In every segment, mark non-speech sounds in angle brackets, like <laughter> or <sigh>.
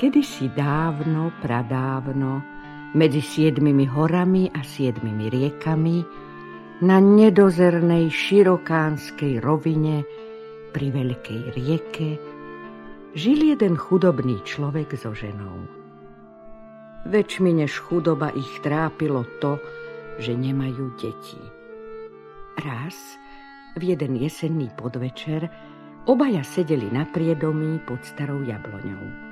Kedysi dávno, pradávno, medzi siedmimi horami a siedmimi riekami, na nedozernej širokánskej rovine pri veľkej rieke, žil jeden chudobný človek so ženou. Väčšmi než chudoba ich trápilo to, že nemajú deti. Raz, v jeden jesenný podvečer, obaja sedeli na priedomí pod starou jabloňou.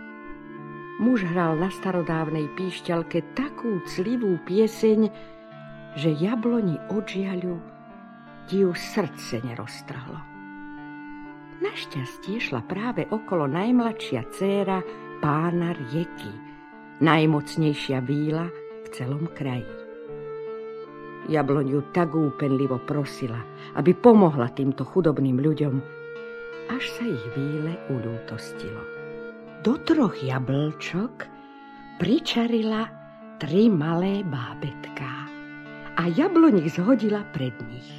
Muž hral na starodávnej píšťalke takú clivú pieseň, že jabloni od žiaľu ti ju srdce neroztrhlo. Našťastie šla práve okolo najmladšia dcéra pána rieky, najmocnejšia víla v celom kraji. Jabloň ju tak úpenlivo prosila, aby pomohla týmto chudobným ľuďom, až sa ich víle ulútostilo do troch jablčok pričarila tri malé bábetká a jabloník zhodila pred nich.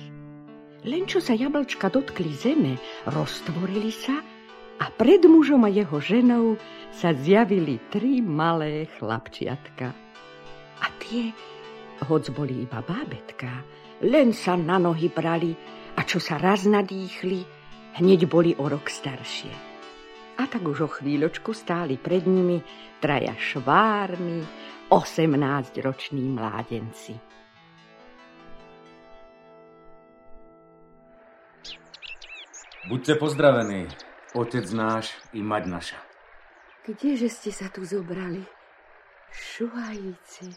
Len čo sa jablčka dotkli zeme, roztvorili sa a pred mužom a jeho ženou sa zjavili tri malé chlapčiatka. A tie, hoc boli iba bábetka, len sa na nohy brali a čo sa raz nadýchli, hneď boli o rok staršie. A tak už o chvíľočku stáli pred nimi traja švárni, osemnáctroční mládenci. Buďte pozdravení, otec náš i mať naša. Kdeže ste sa tu zobrali? Šuhajíci.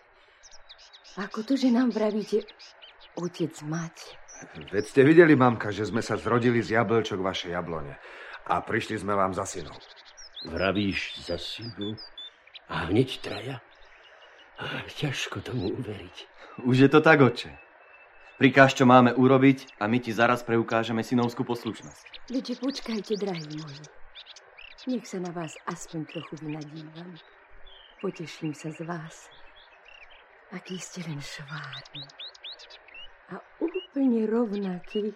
Ako to, že nám vravíte otec mať? Veď ste videli, mamka, že sme sa zrodili z jablčok vašej jablone a prišli sme vám za synom. Vravíš za synu? A hneď traja? Ťažko tomu uveriť. Už je to tak, oče. Prikáž, čo máme urobiť a my ti zaraz preukážeme synovskú poslušnosť. Veďže počkajte, drahí moji. Nech sa na vás aspoň trochu vynadívam. Poteším sa z vás. Aký ste len švárny. A úplne rovnaký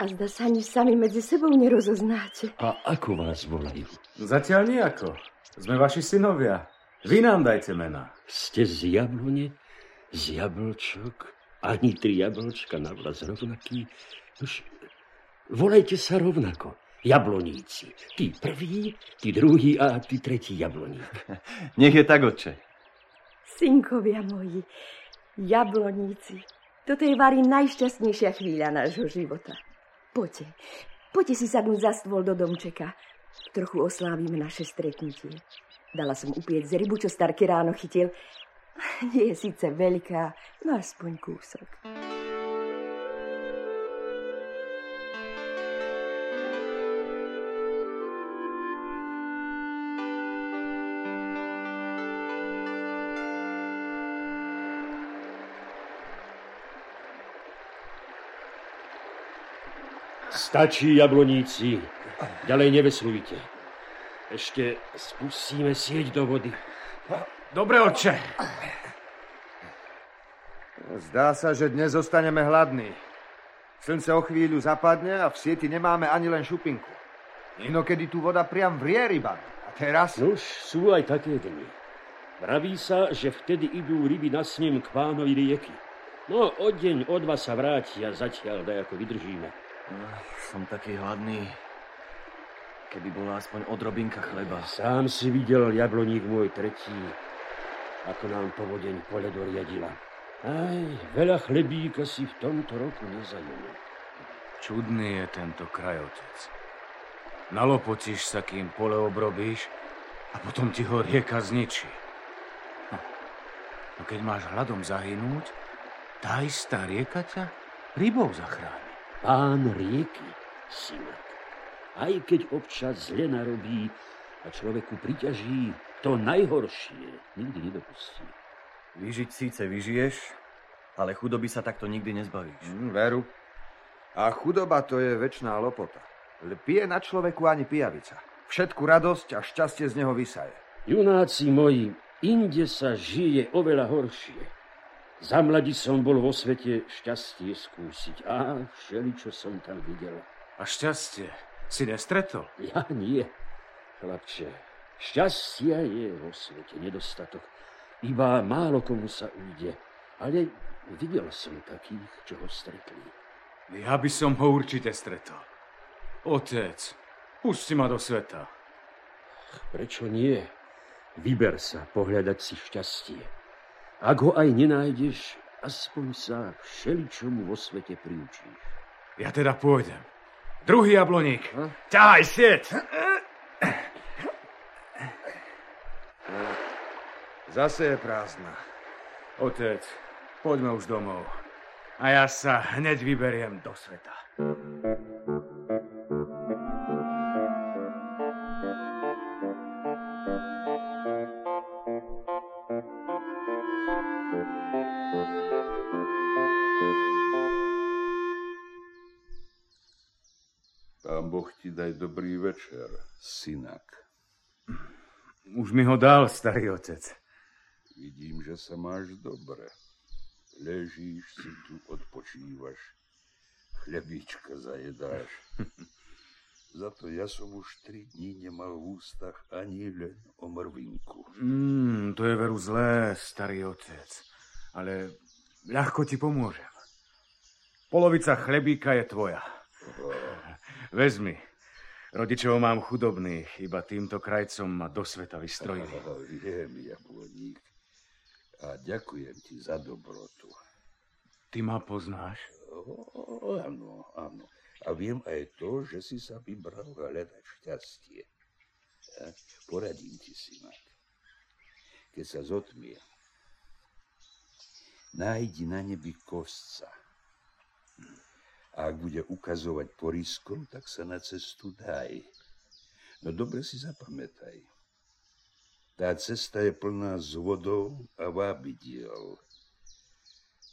a zda sa ani sami medzi sebou nerozoznáte. A ako vás volajú? Zatiaľ nejako. Sme vaši synovia. Vy nám dajte mena. Ste z jablone, z jablčok, ani tri jablčka na vlas rovnaký. Už volajte sa rovnako. Jabloníci. Ty prvý, ty druhý a ty tretí jabloník. <laughs> Nech je tak, otče. Synkovia moji, jabloníci. Toto je Vary najšťastnejšia chvíľa nášho života. Poďte, poďte si sadnúť za stôl do domčeka. Trochu oslávime naše stretnutie. Dala som upieť z rybu, čo Starky ráno chytil. Je síce veľká, no aspoň kúsok. Stačí, jabloníci. Ďalej neveslujte. Ešte spustíme sieť do vody. Dobre, oče. Zdá sa, že dnes zostaneme hladní. Slnce o chvíľu zapadne a v sieti nemáme ani len šupinku. Inokedy tu voda priam vrie ryba. A teraz? Nuž, sú aj také dni. Vraví sa, že vtedy idú ryby na sním k pánovi rieky. No, od deň, od dva sa vrátia, zatiaľ daj ako vydržíme. Som taký hladný. Keby bola aspoň odrobinka chleba. Sám si videl, jabloník môj tretí, ako nám povodeň pole doriadila. Aj, veľa chlebíka si v tomto roku nezajeme. Čudný je tento kraj, otec. Nalopotíš sa, kým pole obrobíš a potom ti ho rieka zničí. Hm. No keď máš hladom zahynúť, tá istá rieka ťa rybou zachráni pán rieky, synak. Aj keď občas zle narobí a človeku priťaží, to najhoršie nikdy nedopustí. Vyžiť síce vyžiješ, ale chudoby sa takto nikdy nezbavíš. Mm, veru. A chudoba to je väčšiná lopota. Pije na človeku ani pijavica. Všetku radosť a šťastie z neho vysaje. Junáci moji, inde sa žije oveľa horšie. Za mladí som bol vo svete šťastie skúsiť. A všeli, čo som tam videl. A šťastie si nestretol? Ja nie, chlapče. Šťastia je vo svete nedostatok. Iba málo komu sa ujde. Ale videl som takých, čo ho stretli. Ja by som ho určite stretol. Otec, pusti ma do sveta. Prečo nie? Vyber sa pohľadať si šťastie. Ak ho aj nenájdeš, aspoň sa všeličomu vo svete priučíš. Ja teda pôjdem. Druhý jabloník. Ťahaj sieť. Zase je prázdna. Otec, poďme už domov. A ja sa hneď vyberiem do sveta. Pán Boh ti daj dobrý večer, synak. Už mi ho dal, starý otec. Vidím, že sa máš dobre. Ležíš si tu, odpočívaš. Chlebíčka zajedáš. <laughs> Za to ja som už tri dní nemal v ústach ani len o mrvinku. Mm, to je veru zlé, starý otec. Ale ľahko ti pomôžem. Polovica chlebíka je tvoja. Vezmi. Rodičov mám chudobných, iba týmto krajcom ma do sveta vystrojili. Oh, viem, jabloník. A ďakujem ti za dobrotu. Ty ma poznáš? Oh, áno, áno. A viem aj to, že si sa vybral hľadať šťastie. A poradím ti, synak. Keď sa zotmie, nájdi na nebi kostca. A ak bude ukazovať poriskom, tak sa na cestu daj. No dobre si zapamätaj. Tá cesta je plná zvodov a vábidiel.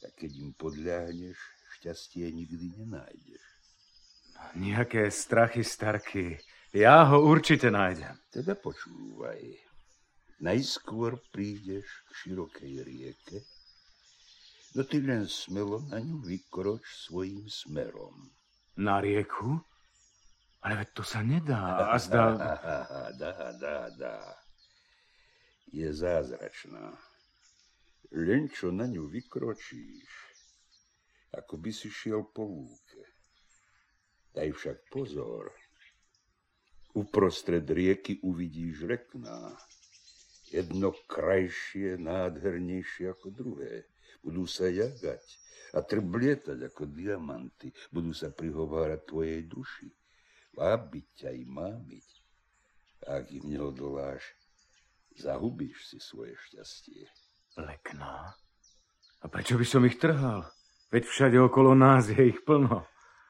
A keď im podľahneš, šťastie nikdy nenájdeš. Nejaké strachy, starky. Ja ho určite nájdem. Teda počúvaj. Najskôr prídeš k širokej rieke, no smelo na ňu vykroč svojím smerom. Na rieku? Ale veď to sa nedá. A zdá... Dá, dá, dá. Je zázračná. Len čo na ňu vykročíš, ako by si šiel po lúke. Daj však pozor. Uprostred rieky uvidíš rekná. Jedno krajšie, nádhernejšie ako druhé. Budú sa jagať a trblietať ako diamanty. Budú sa prihovárať tvojej duši. Vábiť ťa i mámiť. A ak im neodoláš, zahubíš si svoje šťastie. Lekná? A prečo by som ich trhal? Veď všade okolo nás je ich plno.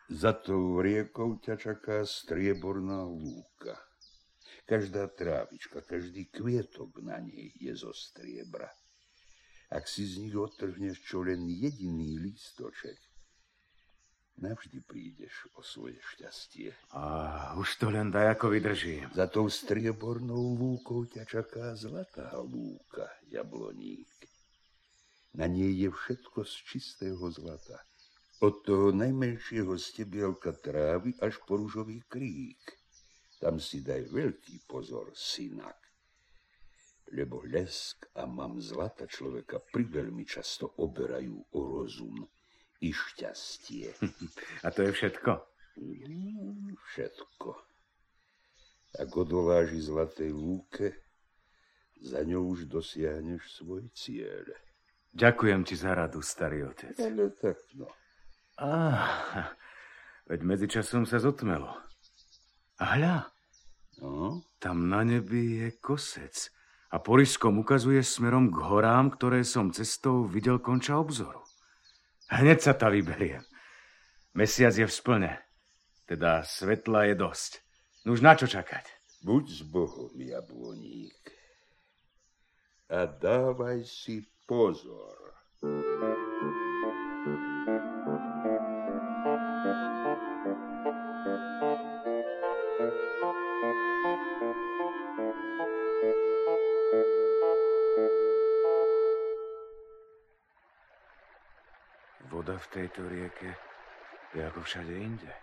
Za tou riekou ťa čaká strieborná lúka. Každá trávička, každý kvietok na nej je zo striebra. Ak si z nich odtrhneš čo len jediný lístoček, navždy prídeš o svoje šťastie. A už to len daj, ako vydržím. Za tou striebornou lúkou ťa čaká zlatá lúka, jabloník. Na nej je všetko z čistého zlata. Od toho najmenšieho stebielka trávy až po ružový krík. Tam si daj veľký pozor, synak. Lebo lesk a mám zlata človeka priveľmi často oberajú o rozum i šťastie. <laughs> A to je všetko? Mm, všetko. Ak odoláži zlatej lúke, za ňou už dosiahneš svoj cieľ. Ďakujem ti za radu, starý otec. Ale tak no. Á, veď medzičasom sa zotmelo. A hľa, no? tam na nebi je kosec a poriskom ukazuje smerom k horám, ktoré som cestou videl konča obzoru. Hneď sa ta vyberiem. Mesiac je v splne, teda svetla je dosť. No už na čo čakať? Buď s Bohom, jabloník. A dávaj si pozor. Voda v tejto rieke je ako všade inde.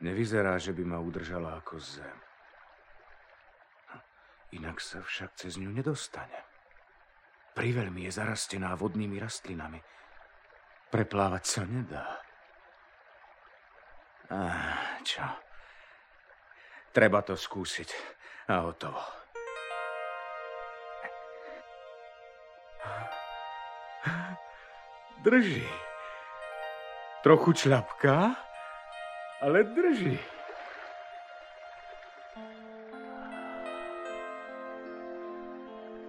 Nevyzerá, že by ma udržala ako zem. Inak sa však cez ňu nedostane. Priveľmi je zarastená vodnými rastlinami. Preplávať sa nedá. Ah, čo? Treba to skúsiť. A hotovo. Drží. Trochu čľapká, ale drží.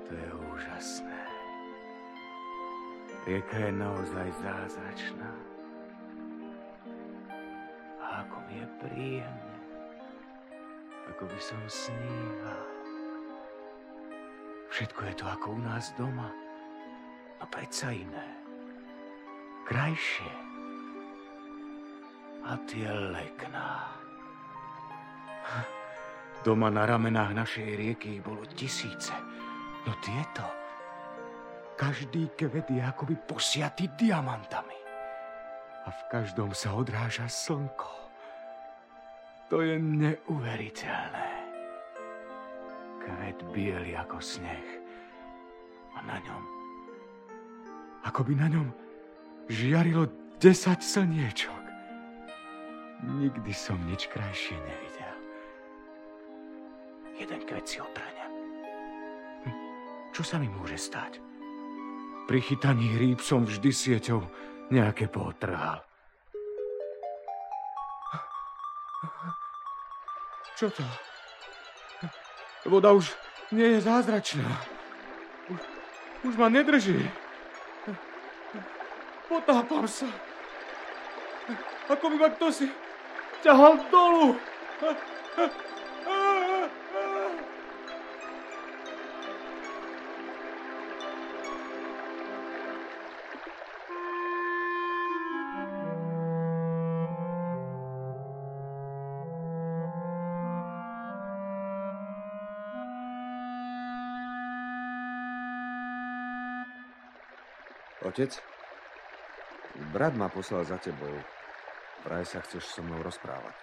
To je úžasné. Rieka je naozaj zázračná. A ako mi je príjemne. Ako by som sníval. Všetko je to ako u nás doma. No predsa iné. Krajšie. A tie lekná. Doma na ramenách našej rieky bolo tisíce. No tieto, každý kvet je akoby posiatý diamantami. A v každom sa odráža slnko. To je neuveriteľné. Kvet biely ako sneh. A na ňom, ako by na ňom žiarilo desať slniečok. Nikdy som nič krajšie nevidel. Jeden kvet si otrhnem. Hm, čo sa mi môže stať? Pri chytaní rýb som vždy sieťou nejaké potrhal. Čo to? Voda už nie je zázračná. Už, už ma nedrží. Potápam sa. Ako by ma kto si ťahal dolu. Otec, brat ma poslal za tebou. Vraj sa chceš so mnou rozprávať.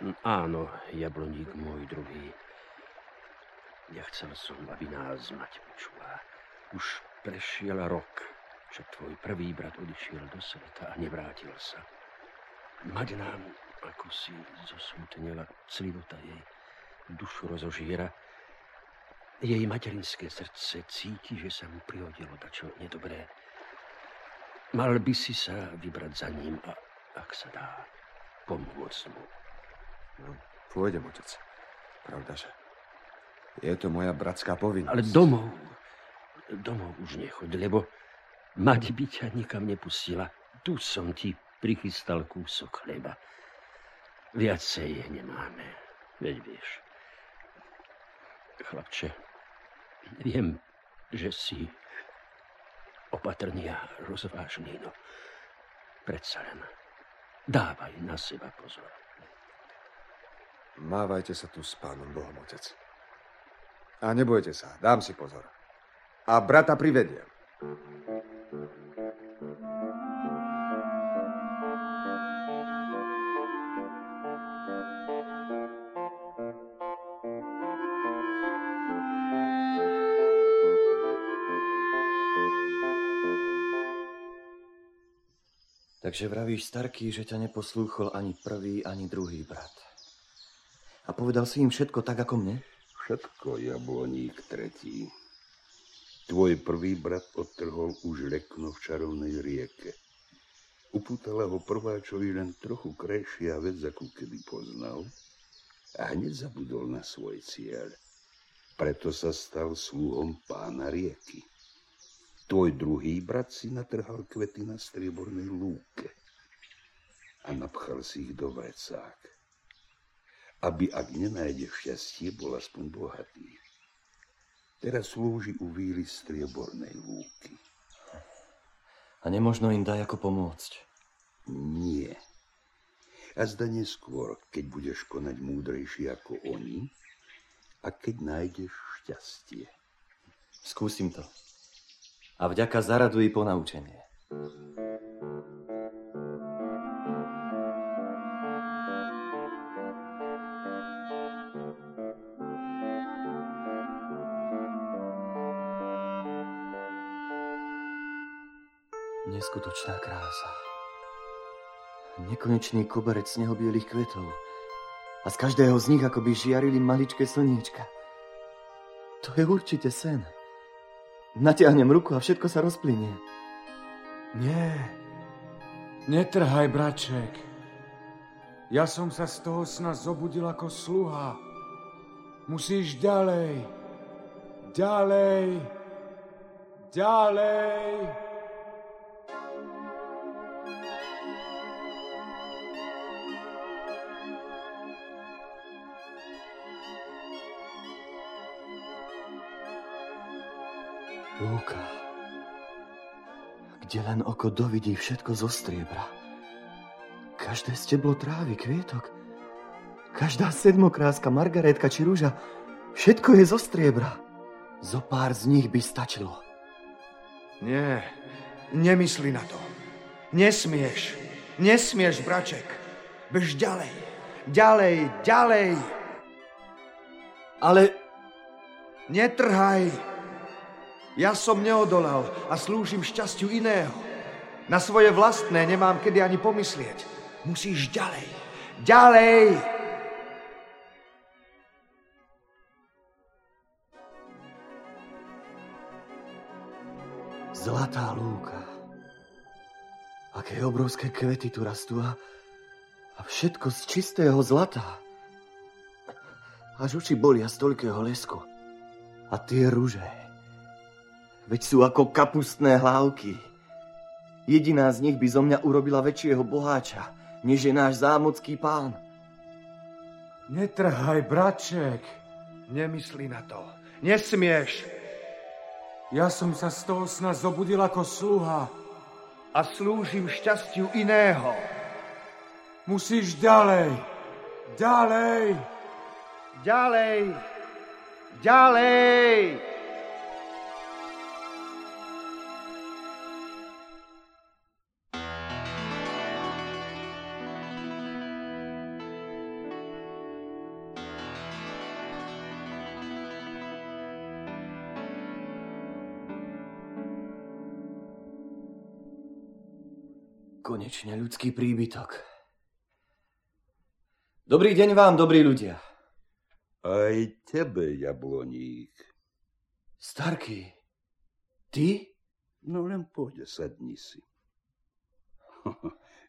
Hm, áno, jabloník môj druhý. Ja chcel som, aby nás mať počula. Už prešiel rok, čo tvoj prvý brat odišiel do sveta a nevrátil sa. Mať nám, ako si zosmutnila, clivota jej dušu rozožiera, jej materinské srdce cíti, že sa mu prihodilo dačo nedobré Mal by si sa vybrať za ním a, ak sa dá, pomôcť mu. No, pôjdem, otec. Pravda, že je to moja bratská povinnosť. Ale domov, domov už nechoď, lebo mať by ťa nikam nepustila. Tu som ti prichystal kúsok chleba. Viacej nemáme, veď vieš. Chlapče, viem, že si opatrný a rozvážný, no predsa len dávaj na seba pozor. Mávajte sa tu s pánom Bohom, otec. A nebojte sa, dám si pozor. A brata privediem. Takže vravíš, Starký, že ťa neposlúchol ani prvý, ani druhý brat. A povedal si im všetko tak, ako mne? Všetko, jabloník tretí. Tvoj prvý brat odtrhol už lekno v čarovnej rieke. Upútala ho prváčovi len trochu krajšia vec, ako keby poznal, a hneď zabudol na svoj cieľ. Preto sa stal sluhom pána rieky. Tvoj druhý brat si natrhal kvety na striebornej lúke a napchal si ich do vrecák. Aby, ak nenájde šťastie, bol aspoň bohatý. Teraz slúži u víly striebornej lúky. A nemožno im daj ako pomôcť? Nie. A zda neskôr, keď budeš konať múdrejšie ako oni a keď nájdeš šťastie. Skúsim to a vďaka zaraduj ponaučenie. Neskutočná krása. Nekonečný koberec snehobielých kvetov a z každého z nich akoby žiarili maličké slniečka. To je určite sen. Natiahnem ruku a všetko sa rozplynie. Nie, netrhaj, braček. Ja som sa z toho sna zobudil ako sluha. Musíš ďalej, ďalej, ďalej. Lúka, kde len oko dovidí všetko zo striebra. Každé steblo trávy, kvietok, každá sedmokráska, margaretka či rúža, všetko je zo striebra. Zo pár z nich by stačilo. Nie, nemyslí na to. Nesmieš, nesmieš, braček. Bež ďalej, ďalej, ďalej. Ale Netrhaj. Ja som neodolal a slúžim šťastiu iného. Na svoje vlastné nemám kedy ani pomyslieť. Musíš ďalej, ďalej. Zlatá lúka. Aké obrovské kvety tu rastú a, a všetko z čistého zlata. Až oči bolia z toľkého lesku. A tie rúže. Veď sú ako kapustné hlávky. Jediná z nich by zo mňa urobila väčšieho boháča, než je náš zámocký pán. Netrhaj, braček. Nemyslí na to. Nesmieš. Ja som sa z toho sna zobudil ako sluha. A slúžim šťastiu iného. Musíš ďalej, ďalej. Ďalej, ďalej. Konečne ľudský príbytok. Dobrý deň vám, dobrí ľudia. Aj tebe, jabloník. Starky, ty? No len poď, sadni si. <laughs>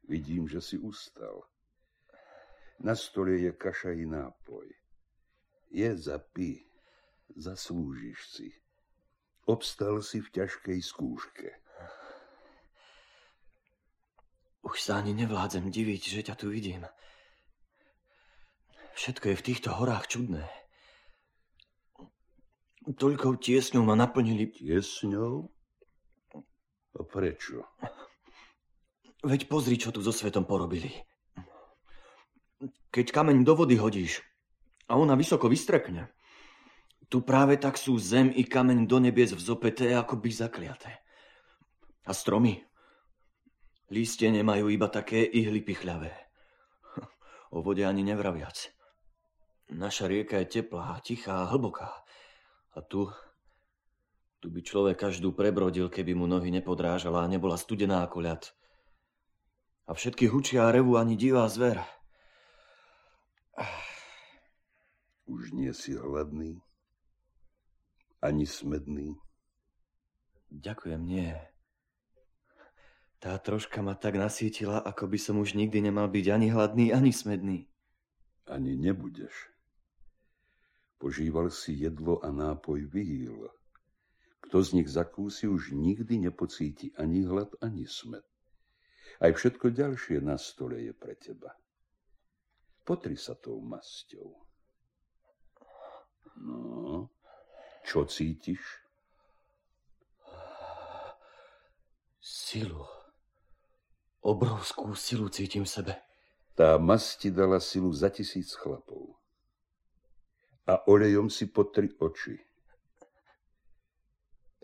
Vidím, že si ustal. Na stole je kaša i nápoj. Je zapí, zaslúžiš si. Obstal si v ťažkej skúške. Už sa ani nevládzem diviť, že ťa tu vidím. Všetko je v týchto horách čudné. Toľkou tiesňou ma naplnili... Tiesňou? A prečo? Veď pozri, čo tu so svetom porobili. Keď kameň do vody hodíš a ona vysoko vystrekne, tu práve tak sú zem i kameň do nebies vzopeté, ako by zakliaté. A stromy, Lístie nemajú iba také ihly pichľavé. O vode ani nevraviac. Naša rieka je teplá, tichá a hlboká. A tu, tu by človek každú prebrodil, keby mu nohy nepodrážala a nebola studená ako ľad. A všetky hučia a revu ani divá zver. Už nie si hladný, ani smedný. Ďakujem, nie. Tá troška ma tak nasítila, ako by som už nikdy nemal byť ani hladný, ani smedný. Ani nebudeš. Požíval si jedlo a nápoj vyhýl. Kto z nich zakúsi, už nikdy nepocíti ani hlad, ani smed. Aj všetko ďalšie na stole je pre teba. Potri sa tou masťou. No, čo cítiš? Silu. Obrovskú silu cítim v sebe. Tá masť ti dala silu za tisíc chlapov. A olejom si potri oči.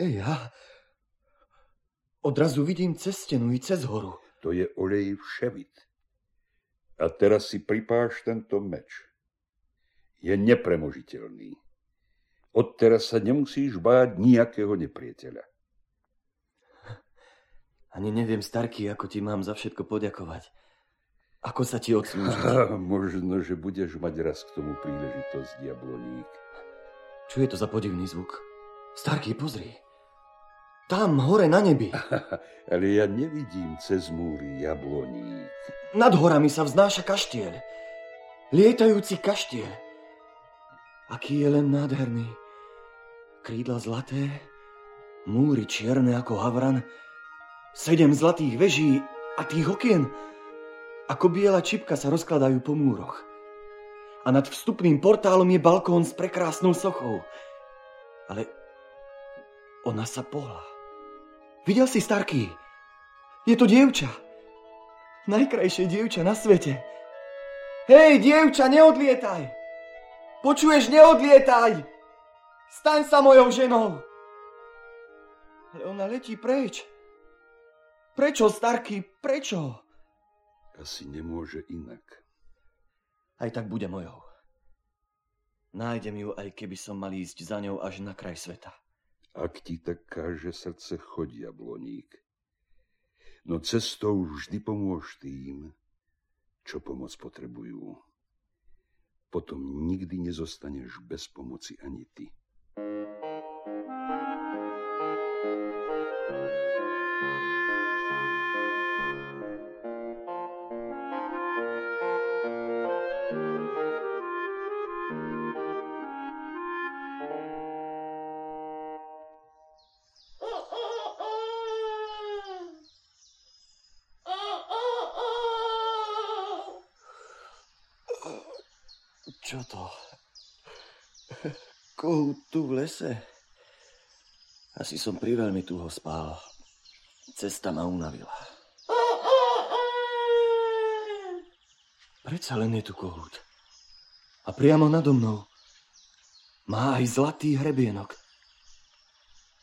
Ej, ja odrazu vidím cez stenu i cez horu. To je olej vševit. A teraz si pripáš tento meč. Je nepremožiteľný. Odteraz sa nemusíš báť nejakého nepriateľa. Ani neviem, starky, ako ti mám za všetko poďakovať. Ako sa ti odslúžiť? <laughs> Možno, že budeš mať raz k tomu príležitosť, diabloník. Čo je to za podivný zvuk? Starky, pozri. Tam, hore na nebi. <laughs> Ale ja nevidím cez múry jabloník. Nad horami sa vznáša kaštiel. Lietajúci kaštiel. Aký je len nádherný. Krídla zlaté, múry čierne ako havran, sedem zlatých veží a tých okien ako biela čipka sa rozkladajú po múroch. A nad vstupným portálom je balkón s prekrásnou sochou. Ale ona sa pohla. Videl si, Starky? Je to dievča. Najkrajšie dievča na svete. Hej, dievča, neodlietaj! Počuješ, neodlietaj! Staň sa mojou ženou! Ale ona letí preč. Prečo, Starky, prečo? Asi nemôže inak. Aj tak bude mojou. Nájdem ju, aj keby som mal ísť za ňou až na kraj sveta. Ak ti tak káže srdce, chodia, bloník. No cestou vždy pomôž tým, čo pomoc potrebujú. Potom nikdy nezostaneš bez pomoci ani ty. Čo to? Kohút tu v lese? Asi som priveľmi tuho spál. Cesta ma unavila. Predsa len je tu kohút. A priamo nado mnou. Má aj zlatý hrebienok.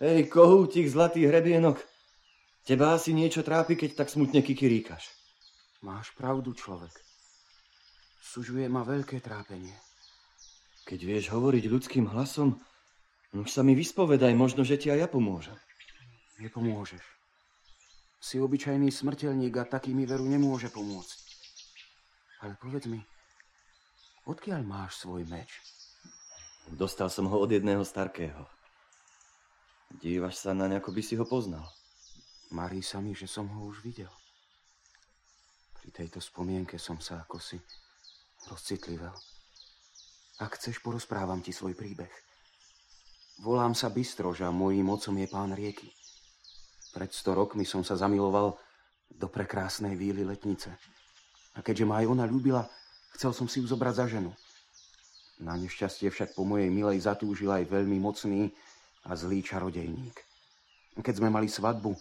Hej, kohútik, zlatý hrebienok. Teba asi niečo trápi, keď tak smutne kikiríkaš. Máš pravdu, človek. Sužuje ma veľké trápenie. Keď vieš hovoriť ľudským hlasom, už sa mi vyspovedaj, možno, že ti aj ja pomôžem. Nepomôžeš. Si obyčajný smrteľník a taký mi veru nemôže pomôcť. Ale povedz mi, odkiaľ máš svoj meč? Dostal som ho od jedného starkého. Dívaš sa naň, ako by si ho poznal. Marí sa mi, že som ho už videl. Pri tejto spomienke som sa ako si rozcitlivel. Ak chceš, porozprávam ti svoj príbeh. Volám sa Bystrož a mojím mocom je pán rieky. Pred sto rokmi som sa zamiloval do prekrásnej víly letnice. A keďže ma aj ona ľúbila, chcel som si ju zobrať za ženu. Na nešťastie však po mojej milej zatúžil aj veľmi mocný a zlý čarodejník. Keď sme mali svadbu,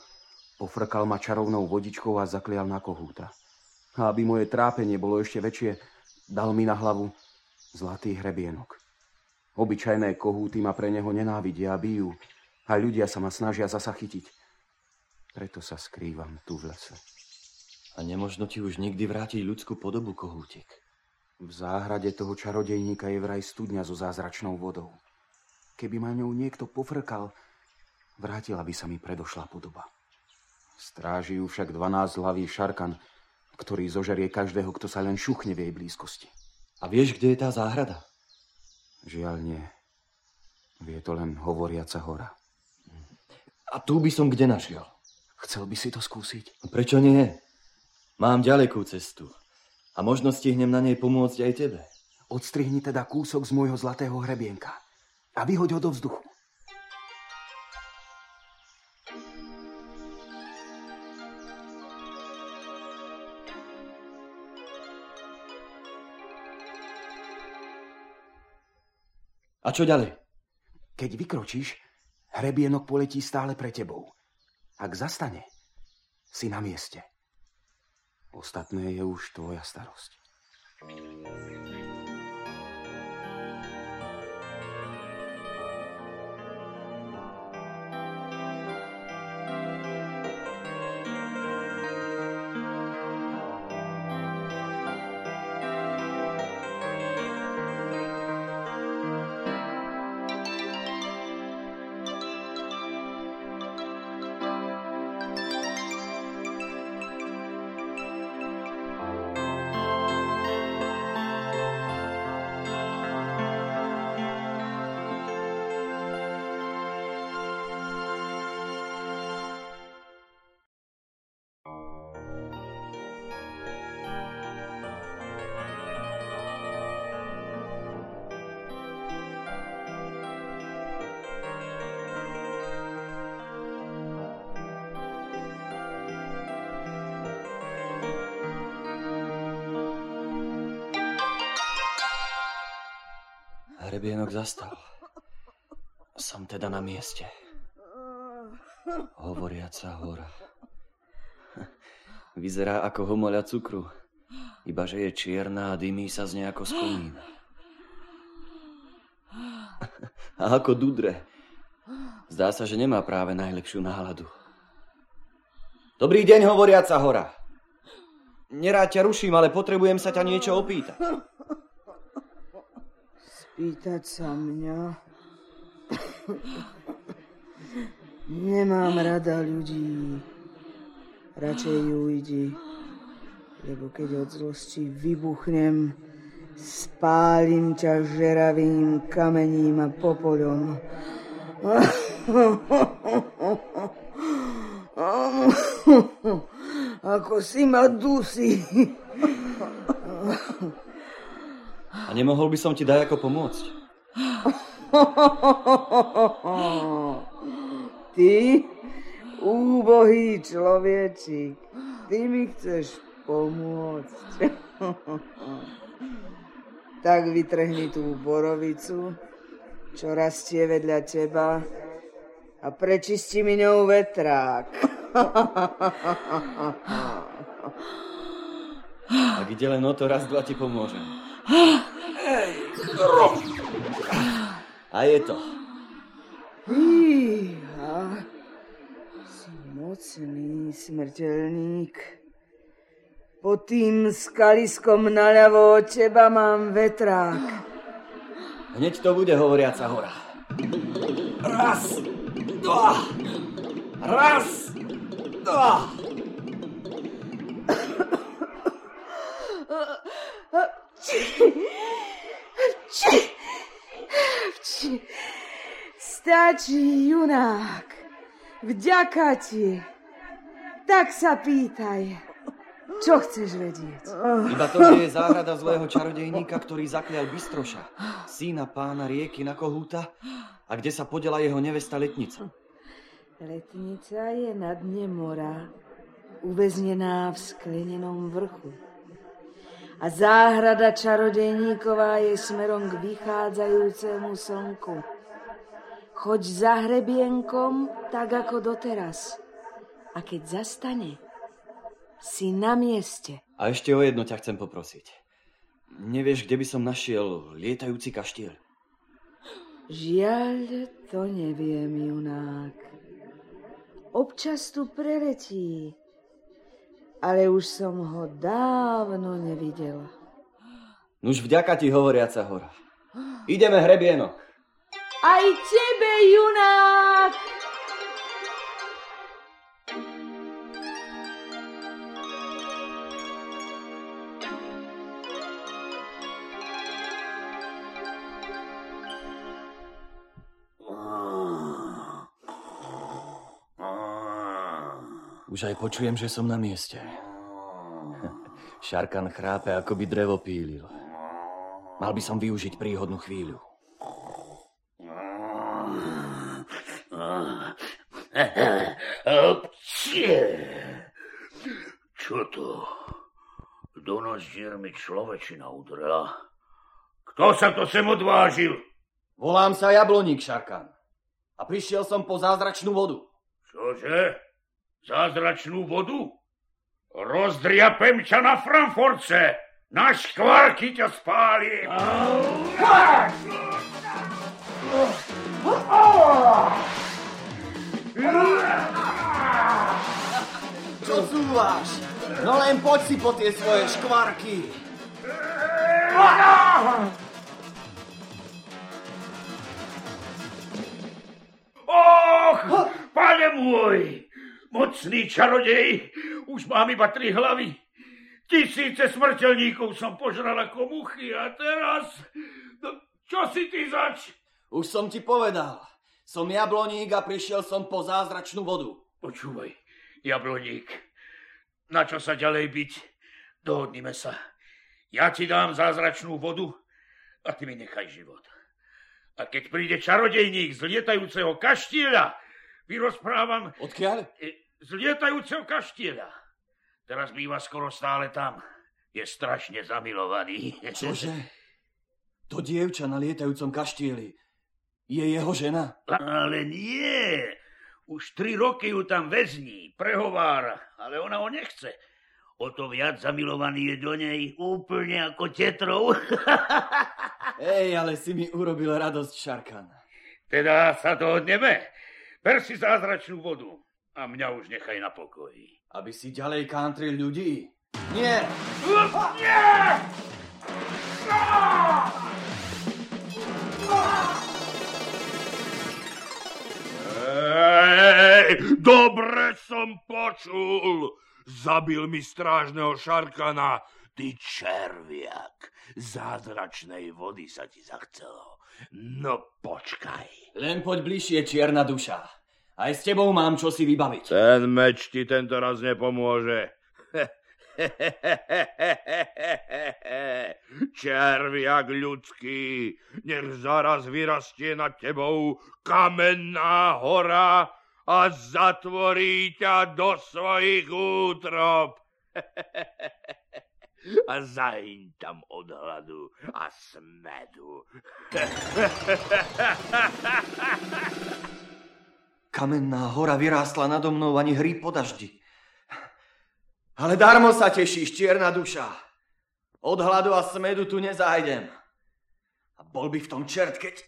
pofrkal ma čarovnou vodičkou a zaklial na kohúta. A aby moje trápenie bolo ešte väčšie, Dal mi na hlavu zlatý hrebienok. Obyčajné kohúty ma pre neho nenávidia a bijú a ľudia sa ma snažia zasa chytiť. Preto sa skrývam tu v lese. A nemožno ti už nikdy vrátiť ľudskú podobu, kohútik. V záhrade toho čarodejníka je vraj studňa so zázračnou vodou. Keby ma ňou niekto pofrkal, vrátila by sa mi predošlá podoba. Stráži ju však 12 hlavý šarkan, ktorý zožerie každého, kto sa len šuchne v jej blízkosti. A vieš, kde je tá záhrada? Žiaľ nie. Vie to len hovoriaca hora. A tu by som kde našiel? Chcel by si to skúsiť? Prečo nie? Mám ďalekú cestu. A možno stihnem na nej pomôcť aj tebe. Odstrihni teda kúsok z môjho zlatého hrebienka a vyhoď ho do vzduchu. A čo ďalej? Keď vykročíš, hrebienok poletí stále pre tebou. Ak zastane, si na mieste. Ostatné je už tvoja starosť. Hrebienok zastal. Som teda na mieste. Hovoriaca hora. <laughs> Vyzerá ako homoľa cukru. Iba, že je čierna a dymí sa z nejako spomína. <laughs> A ako dudre. Zdá sa, že nemá práve najlepšiu náladu. Dobrý deň, hovoriaca hora. Nerád ťa ruším, ale potrebujem sa ťa niečo opýtať. Spýtať sa mňa? Nemám rada ľudí. Radšej ujdi. Lebo keď od zlosti vybuchnem, spálim ťa žeravým kamením a popoľom. Ako si ma dusí. A nemohol by som ti dať ako pomôcť? <laughs> Ty, úbohý človečik, ty mi chceš pomôcť. <laughs> tak vytrhni tú borovicu, čo rastie vedľa teba a prečisti mi ňou vetrák. <laughs> Ak ide len o to, raz, dva ti pomôžem. A je to. Si mocný smrteľník. Pod tým skaliskom naľavo od teba mám vetrák. Hneď to bude hovoriaca hora. Raz, dva, raz, dva. Stačí, junák. Vďaka ti. Tak sa pýtaj. Čo chceš vedieť? Iba to, že je záhrada zlého čarodejníka, ktorý zaklial Bystroša, syna pána rieky na Kohúta, a kde sa podela jeho nevesta Letnica. Letnica je na dne mora, uväznená v sklenenom vrchu. A záhrada čarodejníková je smerom k vychádzajúcemu slnku. Choď za hrebienkom, tak ako doteraz. A keď zastane, si na mieste. A ešte o jedno ťa chcem poprosiť. Nevieš, kde by som našiel lietajúci kaštiel? Žiaľ, to neviem, junák. Občas tu preletí, ale už som ho dávno nevidela. Nuž vďaka ti, hovoriaca hora. Ideme hrebienok. Aj tebe, junák! Už aj počujem, že som na mieste. <laughs> Šarkan chrápe, ako by drevo pílil. Mal by som využiť príhodnú chvíľu. Čo to? Do nozdier mi človečina udrela. Kto sa to sem odvážil? Volám sa Jabloník, Šarkan. A prišiel som po zázračnú vodu. Čože? Zázračnú vodu? Rozdriapem ťa na Frankfurtce. Na škvárky ťa spálim. Čo zúvaš? No len poď si po tie svoje škvarky. Mocný čarodej, už mám iba tri hlavy. Tisíce smrteľníkov som požral ako muchy a teraz... No, čo si ty zač? Už som ti povedal. Som jabloník a prišiel som po zázračnú vodu. Počúvaj, jabloník, na čo sa ďalej byť? Dohodnime sa. Ja ti dám zázračnú vodu a ty mi nechaj život. A keď príde čarodejník z lietajúceho kaštieľa, vyrozprávam... Odkiaľ? E, Z lietajúceho kaštieľa. Teraz býva skoro stále tam. Je strašne zamilovaný. <laughs> Čože? To dievča na lietajúcom kaštieli je jeho žena? Ale nie. Už tri roky ju tam väzní, prehovára, ale ona ho nechce. O to viac zamilovaný je do nej, úplne ako tetrov. <laughs> Ej, ale si mi urobil radosť, Šarkan. Teda sa to odneme. Ber si zázračnú vodu a mňa už nechaj na pokoji. Aby si ďalej country ľudí? Nie! Nie! Hej, dobre som počul. Zabil mi strážneho šarkana. Ty červiak, zázračnej vody sa ti zachcelo. No počkaj. Len poď bližšie, čierna duša. Aj s tebou mám čo si vybaviť. Ten meč ti tento raz nepomôže. <laughs> Červiak ľudský, nech zaraz vyrastie nad tebou kamenná hora a zatvorí ťa do svojich útrop. <laughs> a zahyň tam od hladu a smedu. <laughs> Kamenná hora vyrástla nado mnou ani hry po daždi. Ale darmo sa tešíš, čierna duša. Od hladu a smedu tu nezájdem. A bol by v tom čert, keď...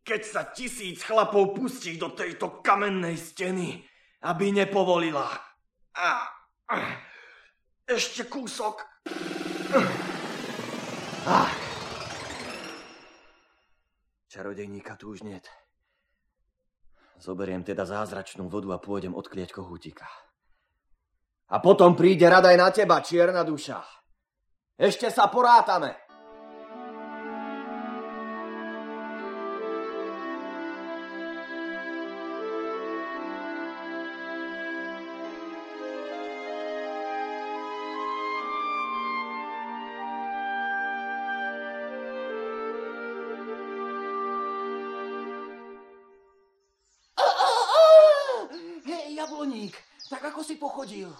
Keď sa tisíc chlapov pustí do tejto kamennej steny, aby nepovolila. Ešte kúsok. Čarodejníka tu už niet. Zoberiem teda zázračnú vodu a pôjdem odkliať kohútika. A potom príde rada aj na teba, čierna duša. Ešte sa porátame. Jabloník, tak ako si pochodil?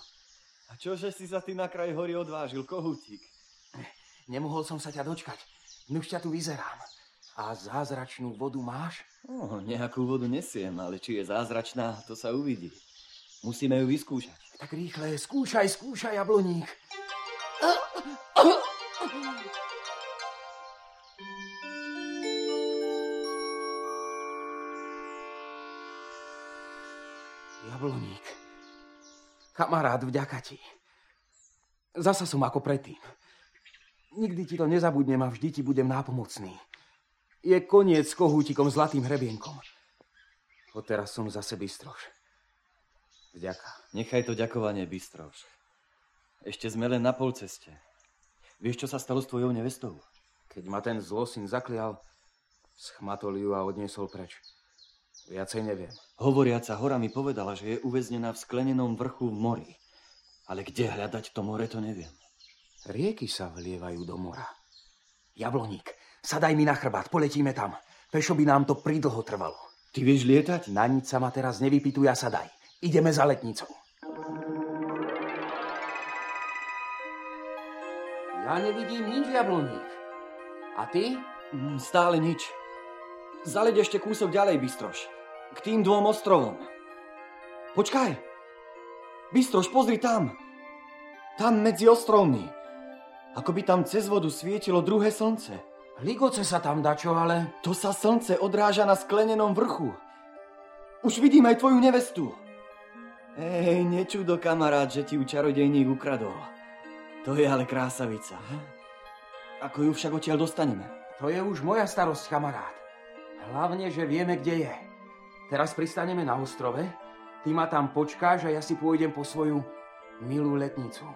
A čože si sa ty na kraj hory odvážil, kohútik? Nemohol som sa ťa dočkať. Nuž ťa tu vyzerám. A zázračnú vodu máš? Oh, nejakú vodu nesiem, ale či je zázračná, to sa uvidí. Musíme ju vyskúšať. Tak rýchle, skúšaj, skúšaj, jabloník. Jabloník. Kamarát, vďaka ti. Zasa som ako predtým. Nikdy ti to nezabudnem a vždy ti budem nápomocný. Je koniec s kohútikom zlatým hrebienkom. Odteraz som zase bystroš. Vďaka. Nechaj to ďakovanie, bystroš. Ešte sme len na pol ceste. Vieš, čo sa stalo s tvojou nevestou? Keď ma ten zlosyn zaklial, schmatol ju a odniesol preč. Viacej neviem. Hovoriaca hora mi povedala, že je uväznená v sklenenom vrchu v mori. Ale kde hľadať to more, to neviem. Rieky sa vlievajú do mora. Jabloník, sadaj mi na chrbát, poletíme tam. Pešo by nám to pridlho trvalo. Ty vieš lietať? Na nič sa ma teraz nevypituj a sadaj. Ideme za letnicou. Ja nevidím nič, Jabloník. A ty? Mm, Stále nič. Zaleď ešte kúsok ďalej, Bystroš. K tým dvom ostrovom. Počkaj. Bystroš, pozri tam. Tam medzi ostrovmi. Ako by tam cez vodu svietilo druhé slnce. Ligoce sa tam dačo, ale... To sa slnce odráža na sklenenom vrchu. Už vidím aj tvoju nevestu. Ej, nečudo, kamarát, že ti ju čarodejník ukradol. To je ale krásavica. Ako ju však odtiaľ dostaneme? To je už moja starosť, kamarát. Hlavne, že vieme, kde je. Teraz pristaneme na ostrove, ty ma tam počkáš a ja si pôjdem po svoju milú letnicu.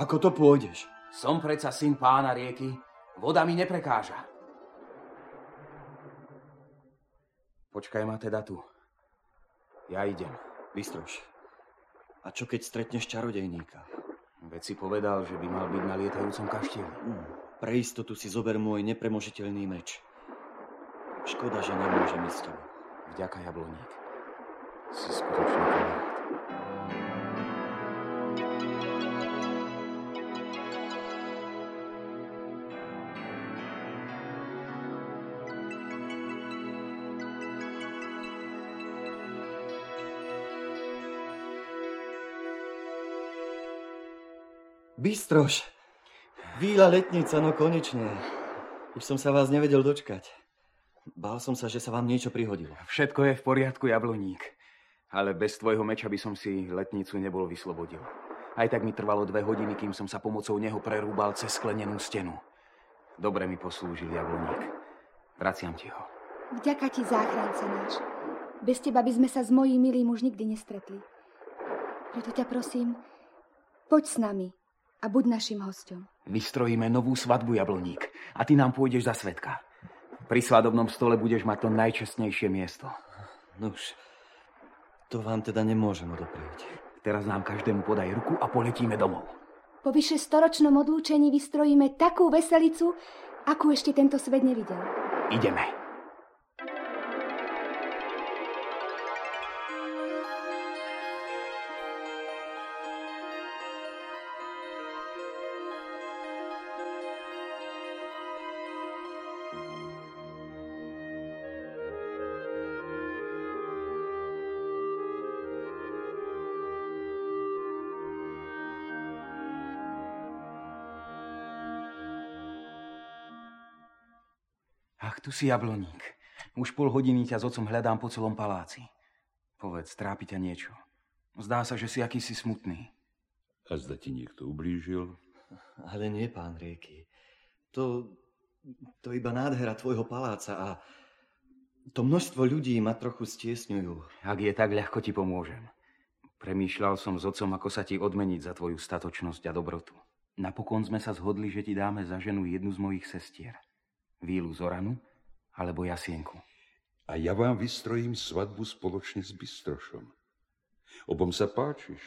Ako to pôjdeš? Som predsa syn pána rieky, voda mi neprekáža. Počkaj ma teda tu. Ja idem. Bystroš. A čo keď stretneš čarodejníka? Veď si povedal, že by mal byť na lietajúcom kaštieli. Mm. Pre istotu si zober môj nepremožiteľný meč. Škoda, že nemôžem ísť s tebou. Vďaka, Jabloník. Si skutočný kamarát. Bystroš! Víla letnica, no konečne. Už som sa vás nevedel dočkať. Bál som sa, že sa vám niečo prihodilo. Všetko je v poriadku, jabloník. Ale bez tvojho meča by som si letnicu nebol vyslobodil. Aj tak mi trvalo dve hodiny, kým som sa pomocou neho prerúbal cez sklenenú stenu. Dobre mi poslúžil jabloník. Vraciam ti ho. Vďaka ti, záchranca náš. Bez teba by sme sa s mojím milým už nikdy nestretli. Preto ťa prosím, poď s nami a buď našim hostom. Vystrojíme novú svadbu, Jabloník, a ty nám pôjdeš za svetka. Pri svadobnom stole budeš mať to najčestnejšie miesto. Nuž, to vám teda nemôžem odoprieť. Teraz nám každému podaj ruku a poletíme domov. Po vyše storočnom odlúčení vystrojíme takú veselicu, akú ešte tento svet nevidel. Ideme. Tu si jabloník. Už pol hodiny ťa s otcom hľadám po celom paláci. Povedz, trápi ťa niečo. Zdá sa, že si akýsi smutný. A zda ti niekto ublížil? Ale nie, pán Rieky. To, to iba nádhera tvojho paláca a to množstvo ľudí ma trochu stiesňujú. Ak je tak, ľahko ti pomôžem. Premýšľal som s otcom, ako sa ti odmeniť za tvoju statočnosť a dobrotu. Napokon sme sa zhodli, že ti dáme za ženu jednu z mojich sestier vílu Zoranu alebo Jasienku. A ja vám vystrojím svadbu spoločne s Bystrošom. Obom sa páčiš.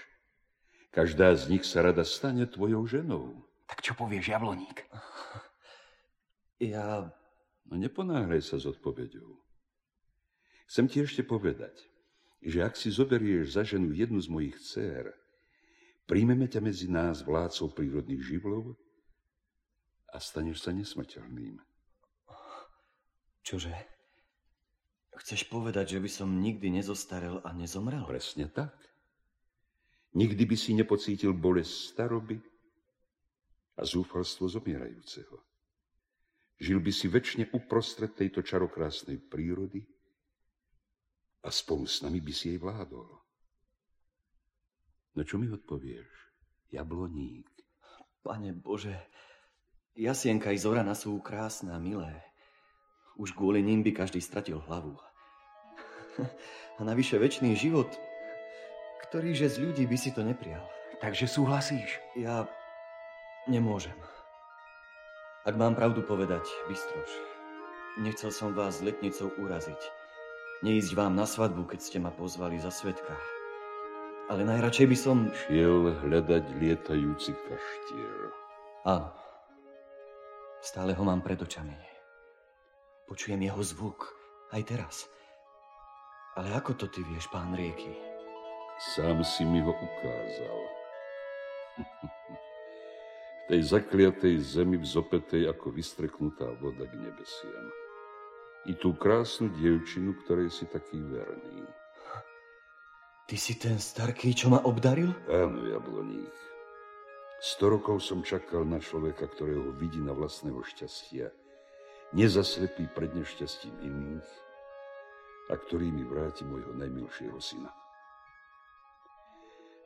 Každá z nich sa rada stane tvojou ženou. Tak čo povieš, Javloník? <laughs> Ja... No neponáhľaj sa s odpovedou. Chcem ti ešte povedať, že ak si zoberieš za ženu jednu z mojich dcer, príjmeme ťa medzi nás vládcov prírodných živlov a staneš sa nesmrteľným. Čože? Chceš povedať, že by som nikdy nezostarel a nezomrel? Presne tak. Nikdy by si nepocítil bolesť staroby a zúfalstvo zomierajúceho. Žil by si väčšine uprostred tejto čarokrásnej prírody a spolu s nami by si jej vládol. No čo mi odpovieš? Jabloník. Pane Bože, Jasienka i Zorana sú krásne a milé. Už kvôli ním by každý stratil hlavu. <laughs> A navyše väčší život, ktorýže z ľudí by si to neprijal. Takže súhlasíš? Ja nemôžem. Ak mám pravdu povedať, Bystroš, nechcel som vás s letnicou uraziť. Neísť vám na svadbu, keď ste ma pozvali za svetka. Ale najradšej by som... Šiel hľadať lietajúci kaštier. Áno. Stále ho mám pred očami. Počujem jeho zvuk, aj teraz. Ale ako to ty vieš, pán rieky? Sám si mi ho ukázal. v tej zakliatej zemi vzopetej ako vystreknutá voda k nebesiam. I tú krásnu dievčinu, ktorej si taký verný. Ty si ten starký, čo ma obdaril? Áno, jabloník. Sto rokov som čakal na človeka, ktorého vidí na vlastného šťastia nezaslepí pred nešťastím iných a ktorý mi vráti môjho najmilšieho syna.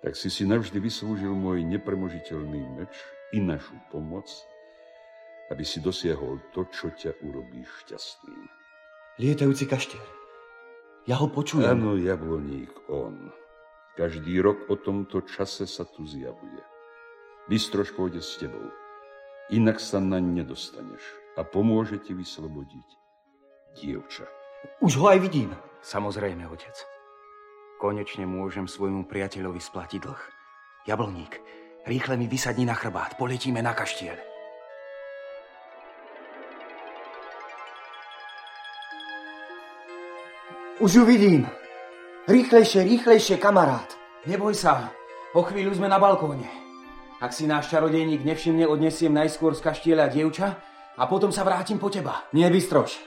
Tak si si navždy vyslúžil môj nepremožiteľný meč i našu pomoc, aby si dosiahol to, čo ťa urobí šťastným. Lietajúci kaštier. Ja ho počujem. Áno, jabloník, on. Každý rok o tomto čase sa tu zjavuje. Bystroš pôjde s tebou. Inak sa naň nedostaneš a pomôže ti vyslobodiť dievča. Už ho aj vidím. Samozrejme, otec. Konečne môžem svojmu priateľovi splatiť dlh. Jablník, rýchle mi vysadni na chrbát. Poletíme na kaštiel. Už ju vidím. Rýchlejšie, rýchlejšie, kamarát. Neboj sa. O chvíľu sme na balkóne. Ak si náš čarodejník nevšimne, odnesiem najskôr z kaštieľa dievča a potom sa vrátim po teba. Nie, Bystroš.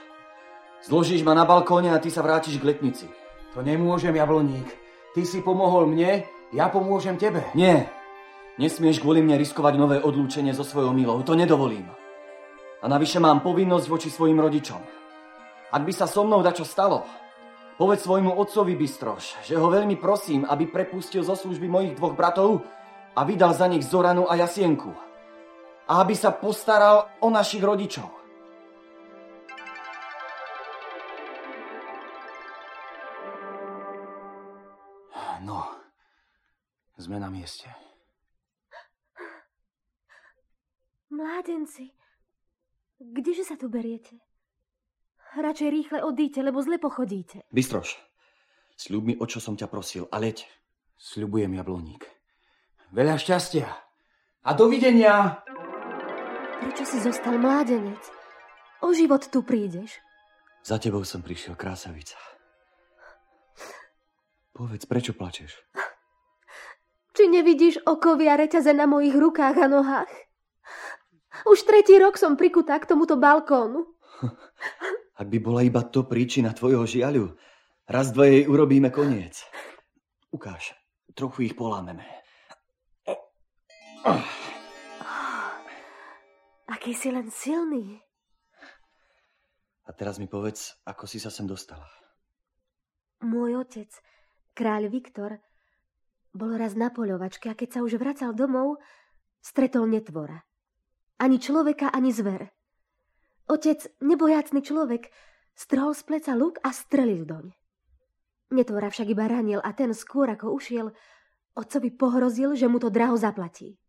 Zložíš ma na balkóne a ty sa vrátiš k letnici. To nemôžem, Jabloník. Ty si pomohol mne, ja pomôžem tebe. Nie. Nesmieš kvôli mne riskovať nové odlúčenie so svojou milou, to nedovolím. A navyše mám povinnosť voči svojim rodičom. Ak by sa so mnou dačo stalo, povedz svojmu otcovi Bystroš, že ho veľmi prosím, aby prepustil zo služby mojich dvoch bratov a vydal za nich Zoranu a Jasienku. A aby sa postaral o našich rodičov. No, sme na mieste. Mládenci, kdeže sa tu beriete? Radšej rýchle odíte, lebo zle pochodíte. Bystroš, sľub mi, o čo som ťa prosil a leď. Sľubujem, jabloník. Veľa šťastia a dovidenia. Prečo si zostal mládenec? O život tu prídeš. Za tebou som prišiel, krásavica. Povedz, prečo plačeš? Či nevidíš okovia reťaze na mojich rukách a nohách? Už tretí rok som prikutá k tomuto balkónu. Ak by bola iba to príčina tvojho žiaľu, raz dva jej urobíme koniec. Ukáž, trochu ich polámeme. Aký si len silný. A teraz mi povedz, ako si sa sem dostala. Môj otec, kráľ Viktor, bol raz na poľovačke a keď sa už vracal domov, stretol netvora. Ani človeka, ani zver. Otec, nebojacný človek, strhol z pleca luk a strelil doň. Netvora však iba ranil a ten skôr ako ušiel, otcovi pohrozil, že mu to draho zaplatí.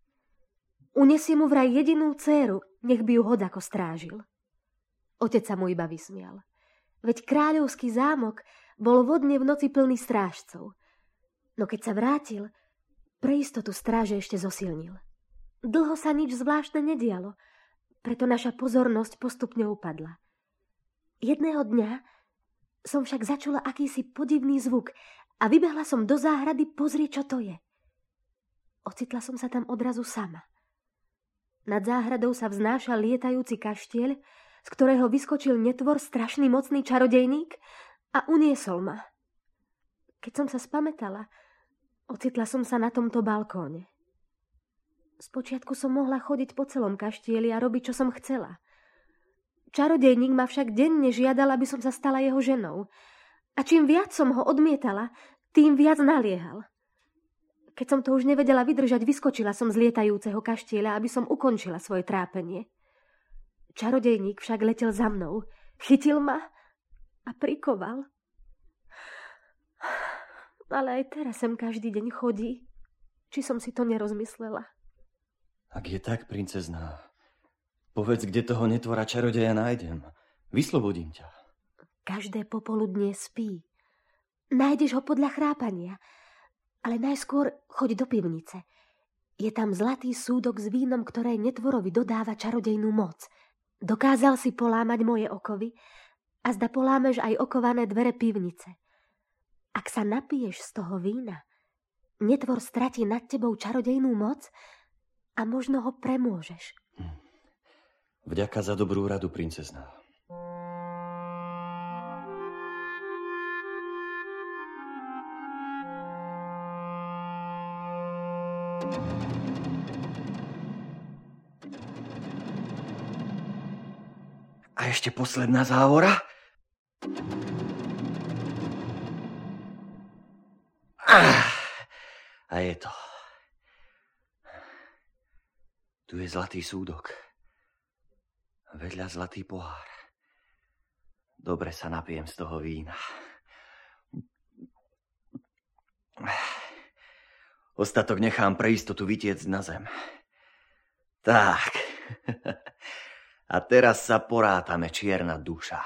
Unesie mu vraj jedinú dceru, nech by ju hod ako strážil. Otec sa mu iba vysmial. Veď kráľovský zámok bol vodne v noci plný strážcov. No keď sa vrátil, pre istotu stráže ešte zosilnil. Dlho sa nič zvláštne nedialo, preto naša pozornosť postupne upadla. Jedného dňa som však začula akýsi podivný zvuk a vybehla som do záhrady pozrieť, čo to je. Ocitla som sa tam odrazu sama. Nad záhradou sa vznášal lietajúci kaštieľ, z ktorého vyskočil netvor strašný mocný čarodejník a uniesol ma. Keď som sa spametala, ocitla som sa na tomto balkóne. Spočiatku som mohla chodiť po celom kaštieli a robiť, čo som chcela. Čarodejník ma však denne žiadal, aby som sa stala jeho ženou. A čím viac som ho odmietala, tým viac naliehal. Keď som to už nevedela vydržať, vyskočila som z lietajúceho kaštieľa, aby som ukončila svoje trápenie. Čarodejník však letel za mnou, chytil ma a prikoval. Ale aj teraz sem každý deň chodí. Či som si to nerozmyslela? Ak je tak, princezná, povedz, kde toho netvora čarodeja nájdem. Vyslobodím ťa. Každé popoludnie spí. Nájdeš ho podľa chrápania, ale najskôr choď do pivnice. Je tam zlatý súdok s vínom, ktoré netvorovi dodáva čarodejnú moc. Dokázal si polámať moje okovy a zda polámeš aj okované dvere pivnice. Ak sa napiješ z toho vína, netvor stratí nad tebou čarodejnú moc a možno ho premôžeš. Hm. Vďaka za dobrú radu, princezná. Ešte posledná závora. Ah, a je to. Tu je zlatý súdok. Vedľa zlatý pohár. Dobre sa napijem z toho vína. Ostatok nechám pre istotu vytiec na zem. Tak. <laughs> A teraz sa porátame, čierna duša.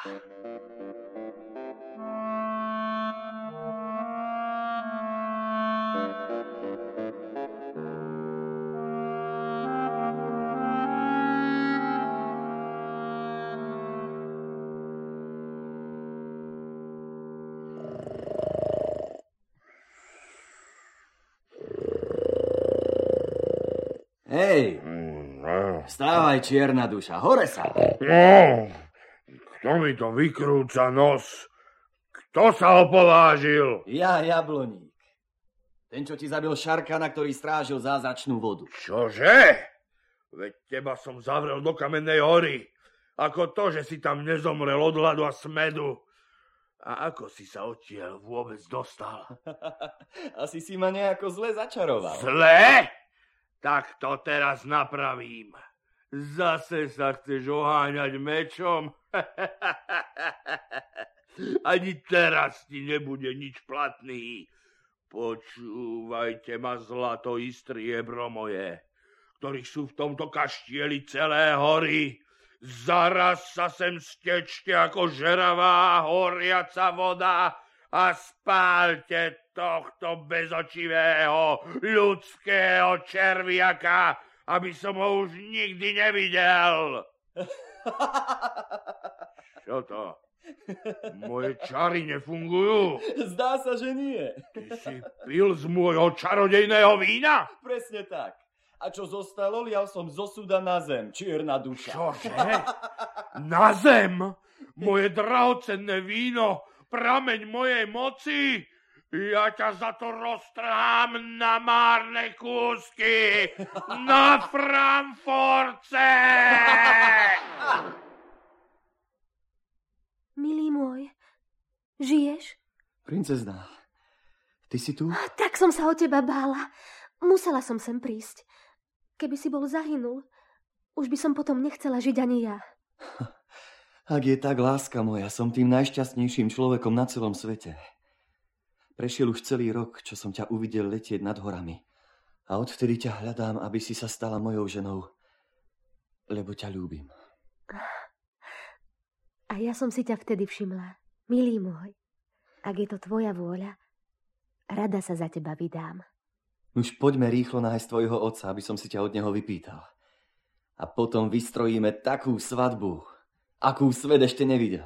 Hej, vstávaj, čierna duša, hore sa. No, kto mi to vykrúca nos? Kto sa opovážil? Ja, jabloník. Ten, čo ti zabil Šarkana, ktorý strážil zázračnú vodu. Čože? Veď teba som zavrel do kamennej hory. Ako to, že si tam nezomrel od hladu a smedu. A ako si sa odtiaľ vôbec dostal? <laughs> Asi si ma nejako zle začaroval. Zle? Tak to teraz napravím. Zase sa chceš oháňať mečom? <laughs> Ani teraz ti nebude nič platný. Počúvajte ma, zlato i striebro moje, ktorých sú v tomto kaštieli celé hory. Zaraz sa sem stečte ako žeravá horiaca voda a spálte tohto bezočivého ľudského červiaka, aby som ho už nikdy nevidel. Čo to? Moje čary nefungujú. Zdá sa, že nie. Ty si pil z môjho čarodejného vína? Presne tak. A čo zostalo, lial som zo súda na zem, čierna duša. Čože? Na zem? Moje drahocenné víno, prameň mojej moci? Ja ťa za to roztrhám na márne kúsky, <laughs> na Frankfurtce! Milý môj, žiješ? Princezná, ty si tu? Tak som sa o teba bála. Musela som sem prísť. Keby si bol zahynul, už by som potom nechcela žiť ani ja. <laughs> Ak je tak láska moja, som tým najšťastnejším človekom na celom svete. Prešiel už celý rok, čo som ťa uvidel letieť nad horami. A odvtedy ťa hľadám, aby si sa stala mojou ženou, lebo ťa ľúbim. A ja som si ťa vtedy všimla. Milý môj, ak je to tvoja vôľa, rada sa za teba vydám. Už poďme rýchlo nájsť tvojho otca, aby som si ťa od neho vypýtal. A potom vystrojíme takú svadbu, akú svet ešte nevidel.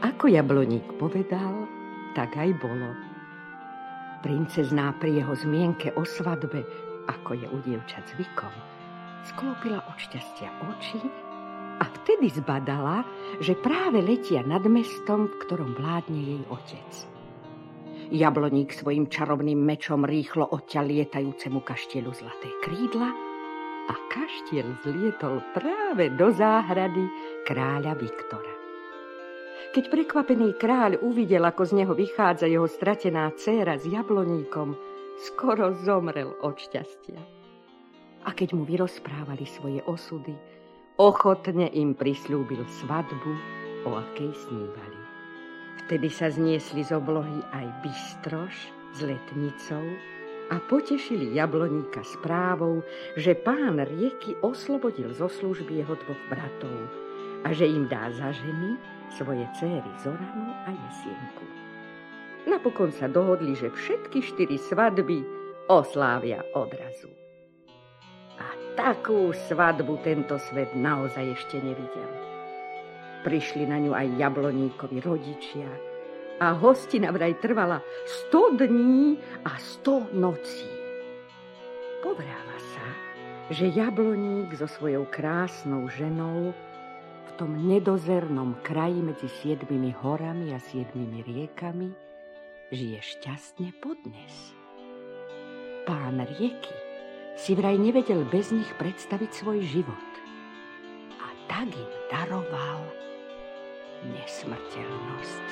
Ako jabloník povedal, tak aj bolo. Princezná pri jeho zmienke o svadbe, ako je u dievčat zvykom, sklopila od šťastia oči a vtedy zbadala, že práve letia nad mestom, v ktorom vládne jej otec. Jabloník svojim čarovným mečom rýchlo odťal lietajúcemu kaštielu zlaté krídla a kaštiel zlietol práve do záhrady kráľa Viktora. Keď prekvapený kráľ uvidel, ako z neho vychádza jeho stratená dcéra s jabloníkom, skoro zomrel od šťastia. A keď mu vyrozprávali svoje osudy, ochotne im prislúbil svadbu, o akej snívali. Vtedy sa zniesli z oblohy aj bystroš s letnicou a potešili jabloníka správou, že pán rieky oslobodil zo služby jeho dvoch bratov a že im dá za ženy svoje céry Zoranu a Jesienku. Napokon sa dohodli, že všetky štyri svadby oslávia odrazu. A takú svadbu tento svet naozaj ešte nevidel. Prišli na ňu aj jabloníkovi rodičia a hostina vraj trvala 100 dní a 100 nocí. Povráva sa, že jabloník so svojou krásnou ženou tom nedozernom kraji medzi siedmimi horami a siedmimi riekami žije šťastne podnes. Pán rieky si vraj nevedel bez nich predstaviť svoj život a tak im daroval nesmrteľnosť.